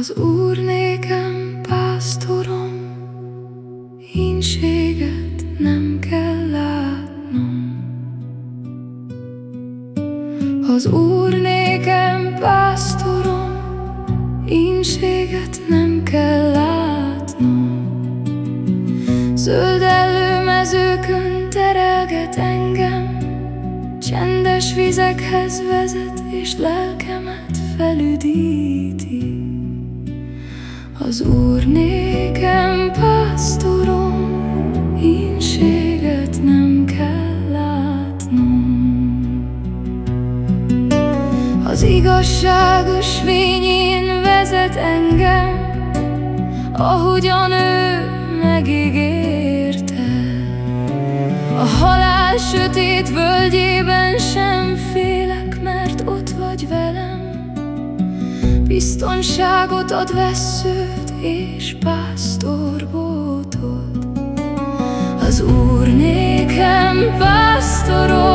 Az Úr nékem pásztorom, Ínséget nem kell látnom. Az Úr nékem pásztorom, Ínséget nem kell látnom. Zöld előmezőkön terelget engem, Csendes vizekhez vezet, és lelkemet felüdíti. Az Úr nékem pásztorom, Ínséget nem kell látnom. Az igazságos fényén vezet engem, Ahogyan ő megígérte. A halál sötét völgyében sem félek, mert ott vagy velem. Biztonságot ad vesződ és pásztorbótod Az Úr nékem pásztorod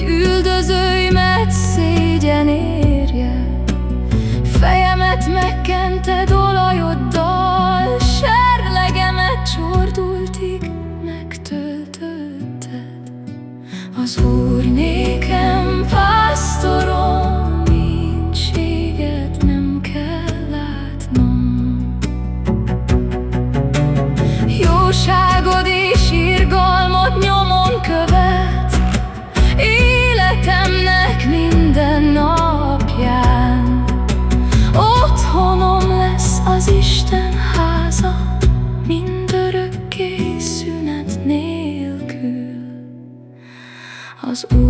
hogy üldözőimet szégyen érje. Fejemet megkented olajoddal Serlegemet csordultig megtöltötted. Az Úr nékem was ooh.